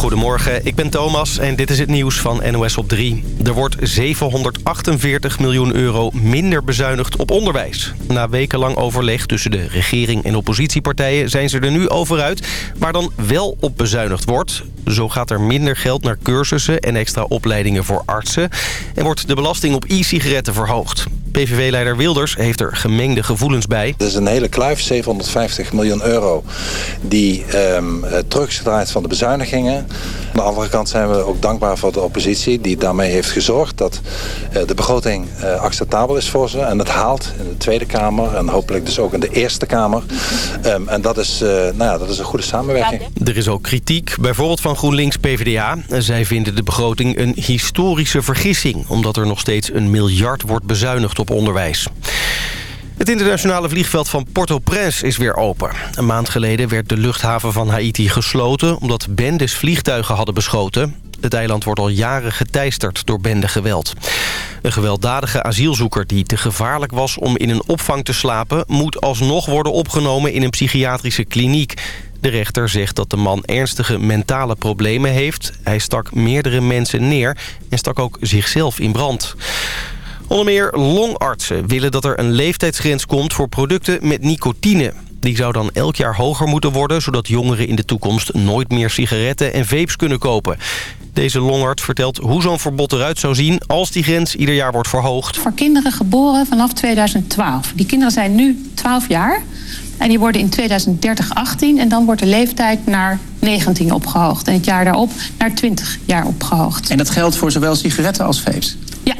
Goedemorgen, ik ben Thomas en dit is het nieuws van NOS op 3. Er wordt 748 miljoen euro minder bezuinigd op onderwijs. Na wekenlang overleg tussen de regering en oppositiepartijen... zijn ze er nu over uit waar dan wel op bezuinigd wordt. Zo gaat er minder geld naar cursussen en extra opleidingen voor artsen... en wordt de belasting op e-sigaretten verhoogd. PVV-leider Wilders heeft er gemengde gevoelens bij. Het is een hele kluif, 750 miljoen euro... die um, teruggedraaid van de bezuinigingen. Aan de andere kant zijn we ook dankbaar voor de oppositie... die daarmee heeft gezorgd dat uh, de begroting uh, acceptabel is voor ze... en het haalt in de Tweede Kamer en hopelijk dus ook in de Eerste Kamer. Um, en dat is, uh, nou ja, dat is een goede samenwerking. Er is ook kritiek, bijvoorbeeld van GroenLinks PvdA. Zij vinden de begroting een historische vergissing... omdat er nog steeds een miljard wordt bezuinigd op onderwijs. Het internationale vliegveld van Port-au-Prince is weer open. Een maand geleden werd de luchthaven van Haiti gesloten... omdat bendes vliegtuigen hadden beschoten. Het eiland wordt al jaren geteisterd door bendegeweld. Een gewelddadige asielzoeker die te gevaarlijk was om in een opvang te slapen... moet alsnog worden opgenomen in een psychiatrische kliniek. De rechter zegt dat de man ernstige mentale problemen heeft. Hij stak meerdere mensen neer en stak ook zichzelf in brand. Onder meer longartsen willen dat er een leeftijdsgrens komt voor producten met nicotine. Die zou dan elk jaar hoger moeten worden... zodat jongeren in de toekomst nooit meer sigaretten en vapes kunnen kopen. Deze longarts vertelt hoe zo'n verbod eruit zou zien... als die grens ieder jaar wordt verhoogd. Voor kinderen geboren vanaf 2012. Die kinderen zijn nu 12 jaar... En die worden in 2030 18 en dan wordt de leeftijd naar 19 opgehoogd. En het jaar daarop naar 20 jaar opgehoogd. En dat geldt voor zowel sigaretten als vapes? Ja,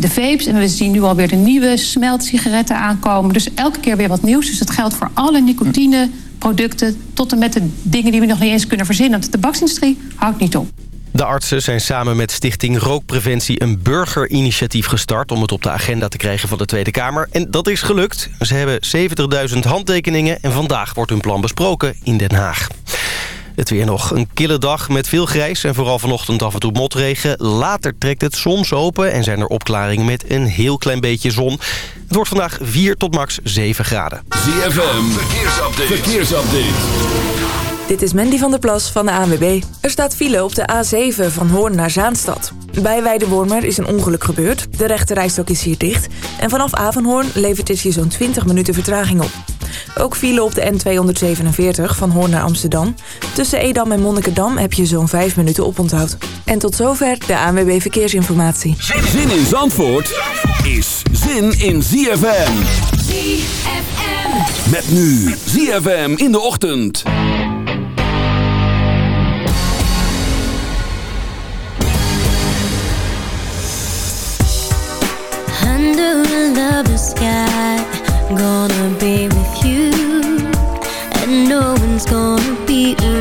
de vapes. En we zien nu alweer de nieuwe smeltsigaretten aankomen. Dus elke keer weer wat nieuws. Dus dat geldt voor alle nicotineproducten... tot en met de dingen die we nog niet eens kunnen verzinnen. Want de tabaksindustrie houdt niet op. De artsen zijn samen met Stichting Rookpreventie een burgerinitiatief gestart... om het op de agenda te krijgen van de Tweede Kamer. En dat is gelukt. Ze hebben 70.000 handtekeningen en vandaag wordt hun plan besproken in Den Haag. Het weer nog een kille dag met veel grijs en vooral vanochtend af en toe motregen. Later trekt het soms open en zijn er opklaringen met een heel klein beetje zon. Het wordt vandaag 4 tot max 7 graden. ZFM, verkeersupdate. verkeersupdate. Dit is Mandy van der Plas van de ANWB. Er staat file op de A7 van Hoorn naar Zaanstad. Bij Weidewormer is een ongeluk gebeurd. De rechterrijstok is hier dicht. En vanaf Avenhoorn levert het je zo'n 20 minuten vertraging op. Ook file op de N247 van Hoorn naar Amsterdam. Tussen Edam en Monnikendam heb je zo'n 5 minuten oponthoud. En tot zover de ANWB Verkeersinformatie. Zin in Zandvoort is zin in ZFM. ZFM. Met nu ZFM in de ochtend. Gonna be with you And no one's gonna be around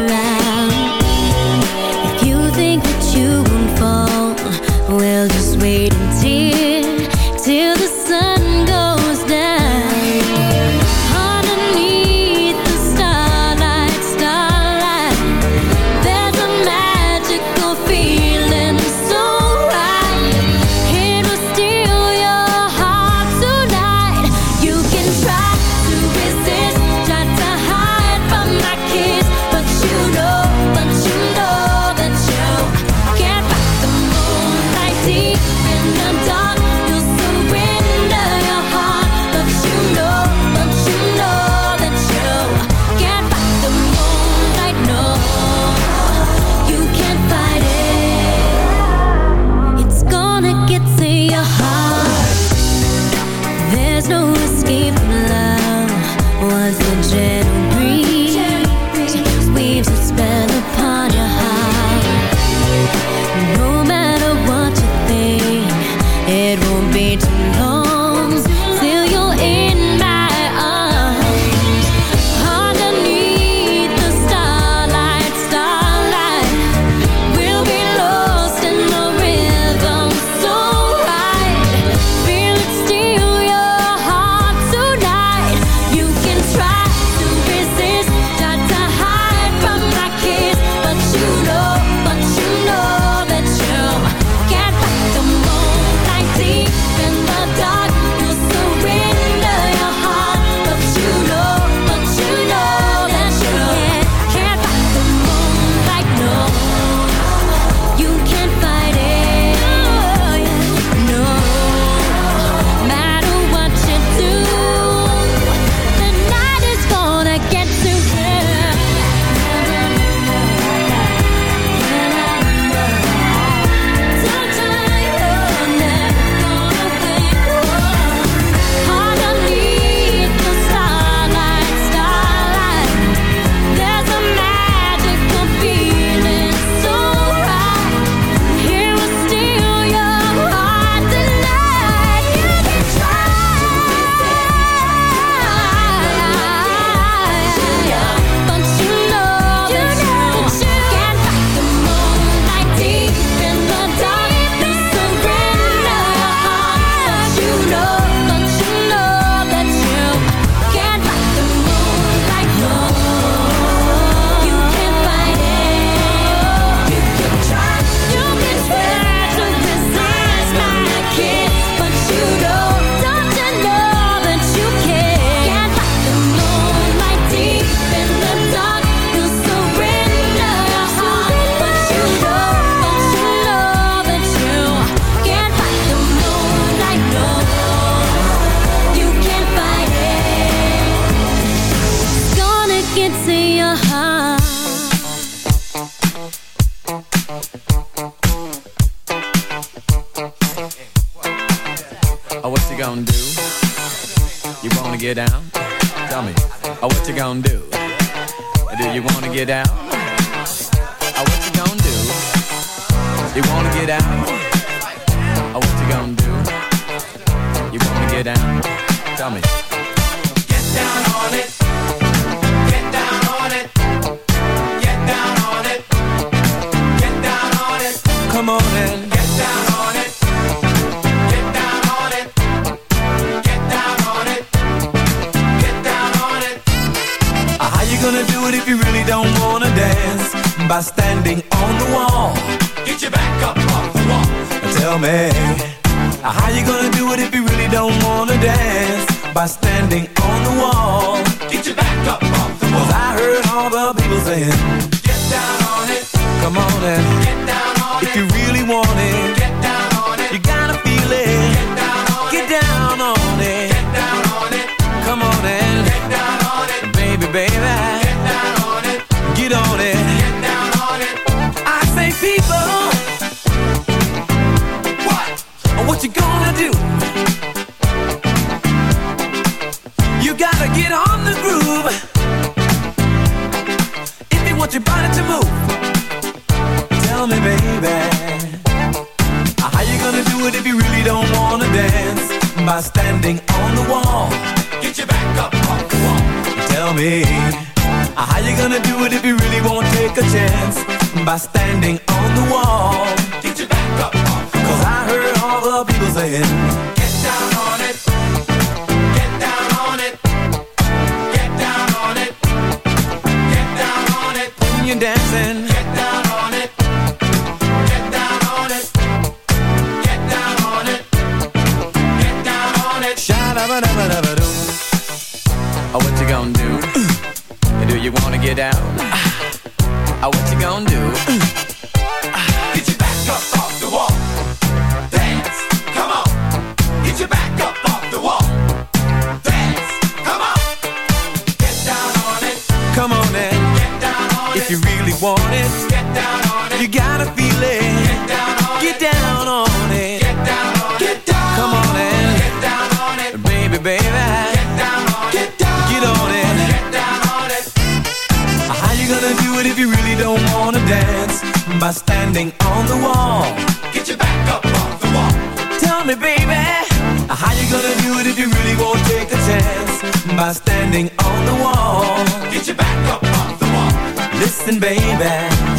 do it if you really won't take the chance By standing on the wall. Get your back up off the wall. Listen, baby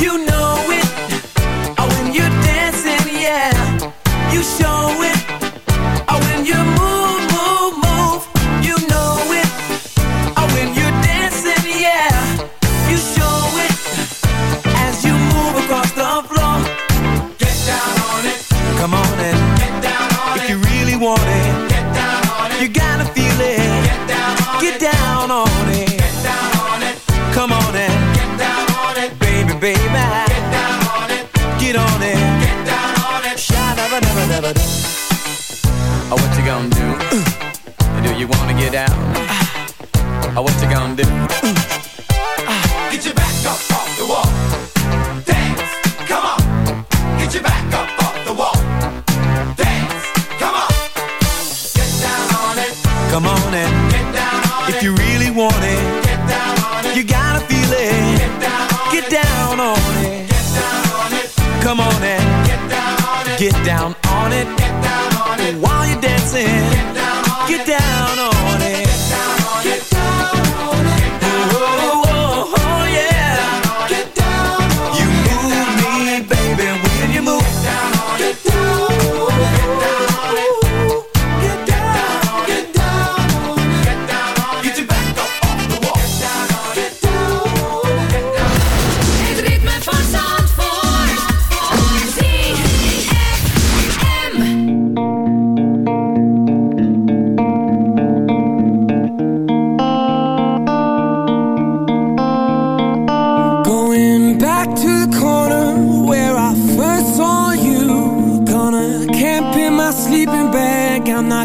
You know it. Oh, when you're dancing, yeah You show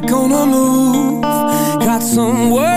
gonna move Got some work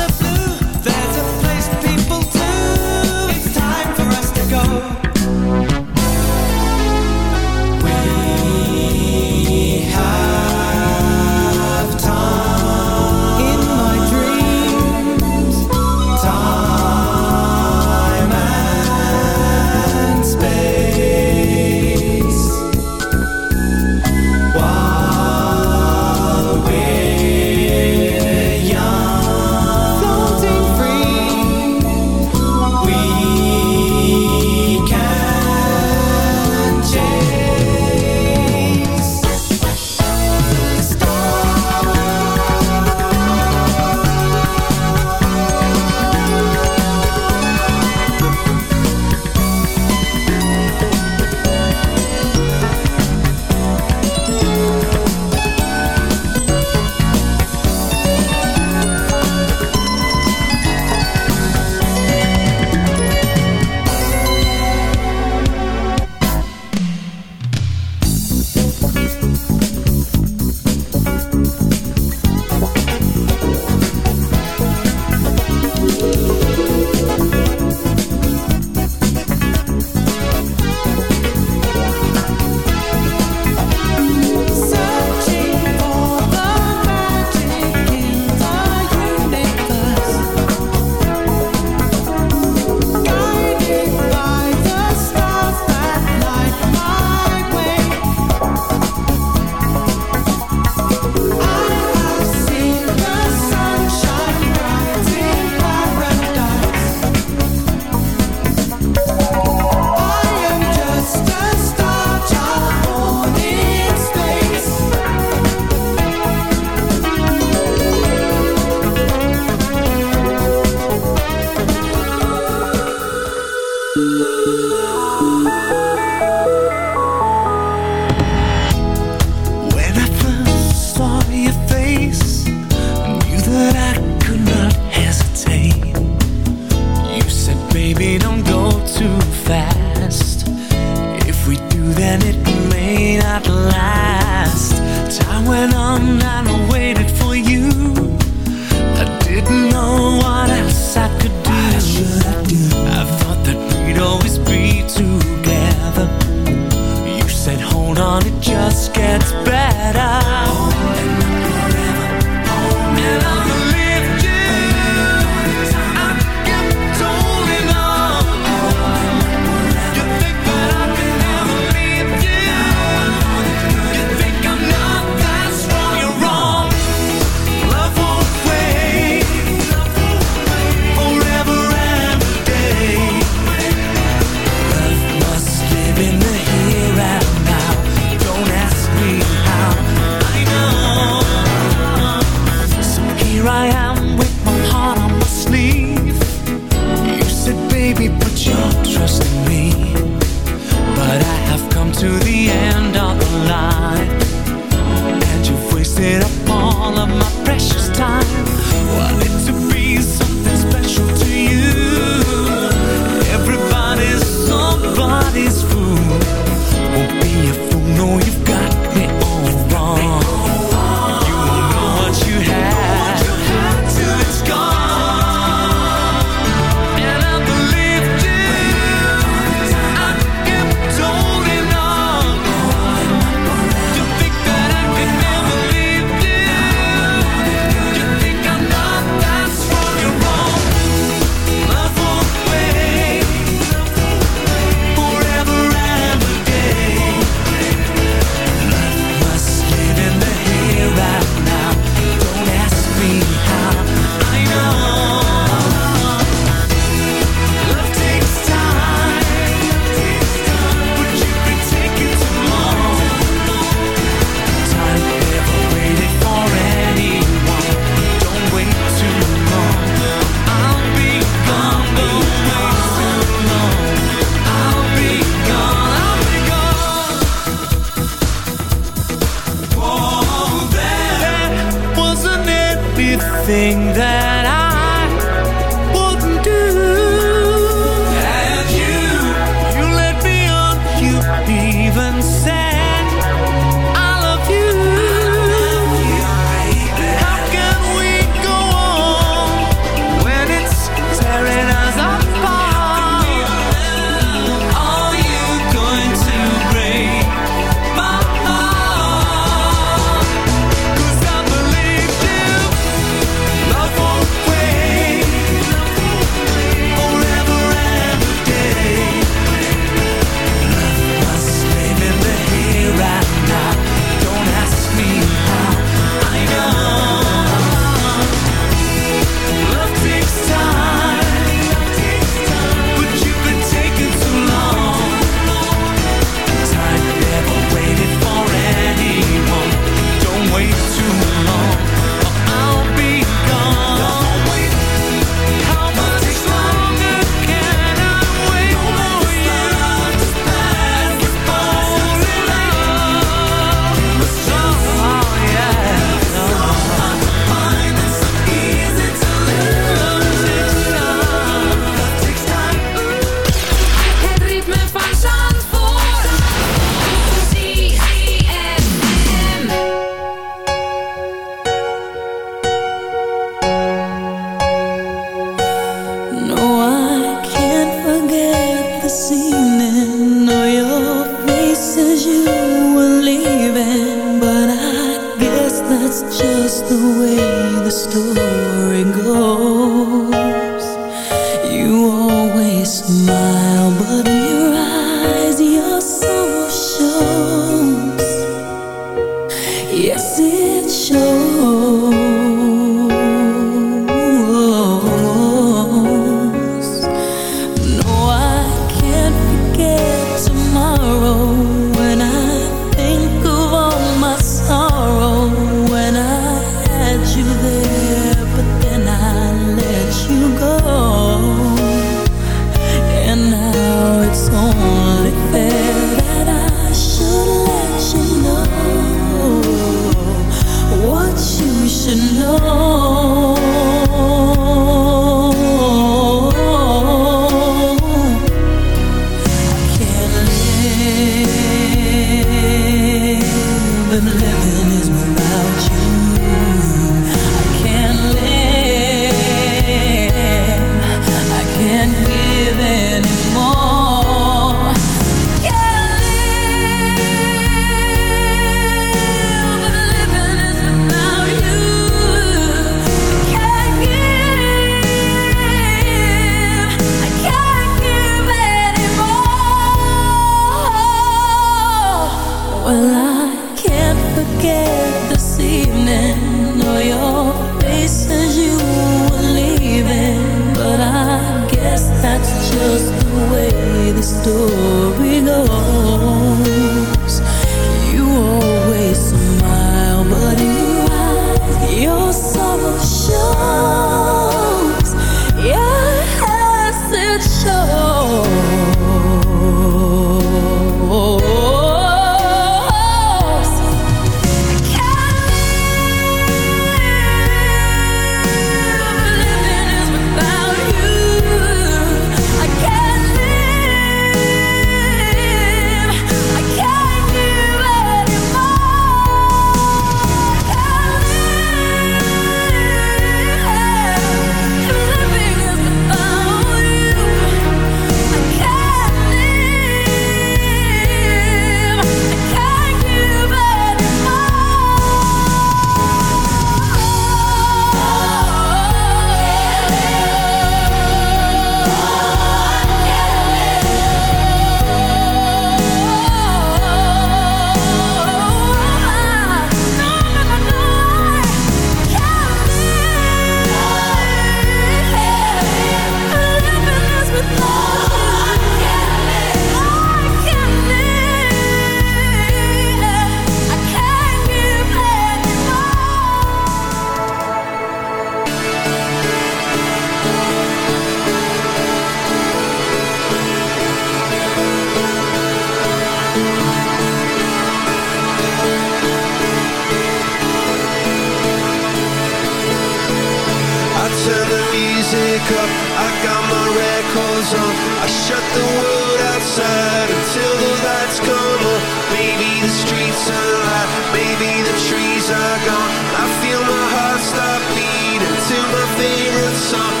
Some.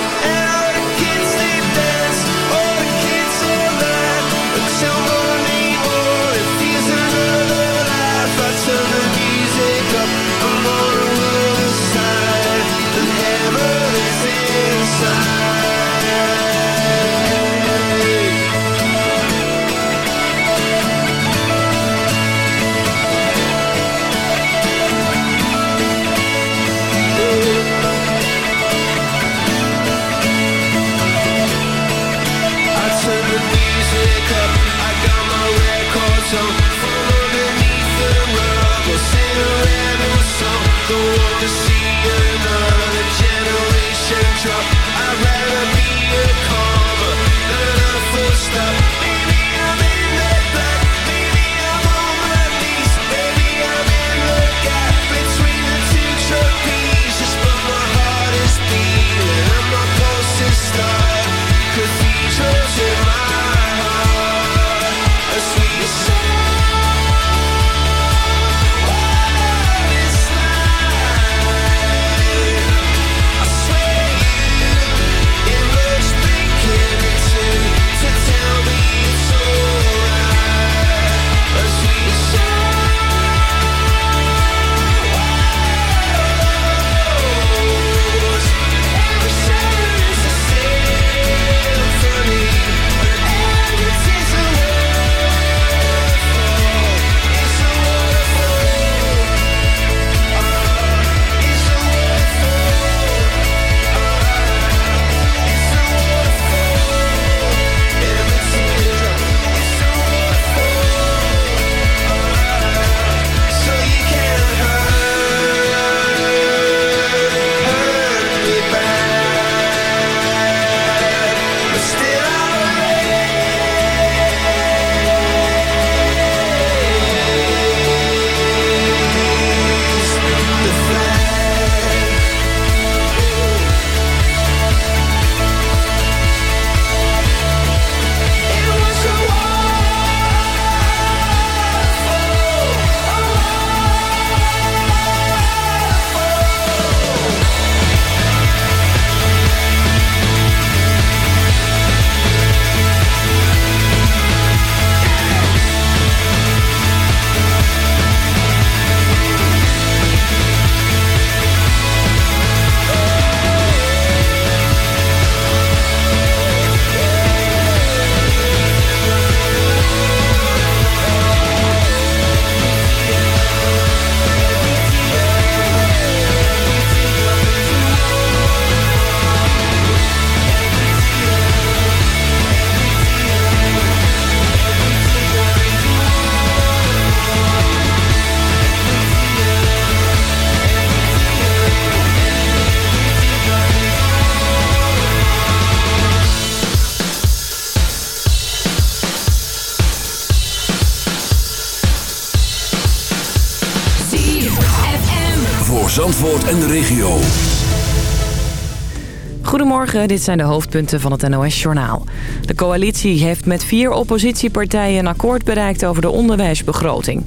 Dit zijn de hoofdpunten van het NOS-journaal. De coalitie heeft met vier oppositiepartijen een akkoord bereikt over de onderwijsbegroting.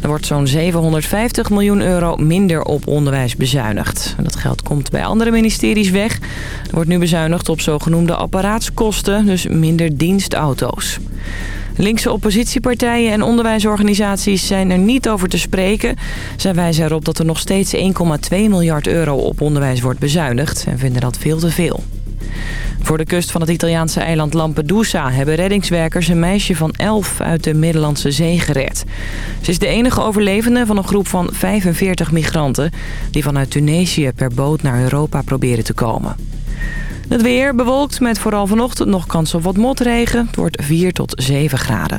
Er wordt zo'n 750 miljoen euro minder op onderwijs bezuinigd. Dat geld komt bij andere ministeries weg. Er wordt nu bezuinigd op zogenoemde apparaatskosten, dus minder dienstauto's. Linkse oppositiepartijen en onderwijsorganisaties zijn er niet over te spreken. Zij wijzen erop dat er nog steeds 1,2 miljard euro op onderwijs wordt bezuinigd en vinden dat veel te veel. Voor de kust van het Italiaanse eiland Lampedusa hebben reddingswerkers een meisje van 11 uit de Middellandse Zee gered. Ze is de enige overlevende van een groep van 45 migranten die vanuit Tunesië per boot naar Europa proberen te komen. Het weer bewolkt met vooral vanochtend nog kans op wat motregen. Het wordt 4 tot 7 graden.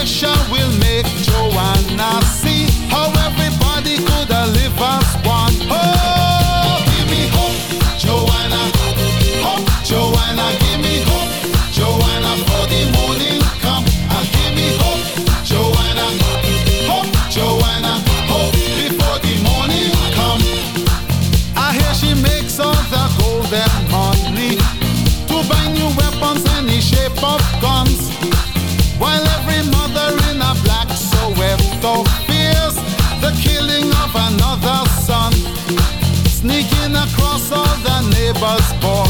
pressure will make was born.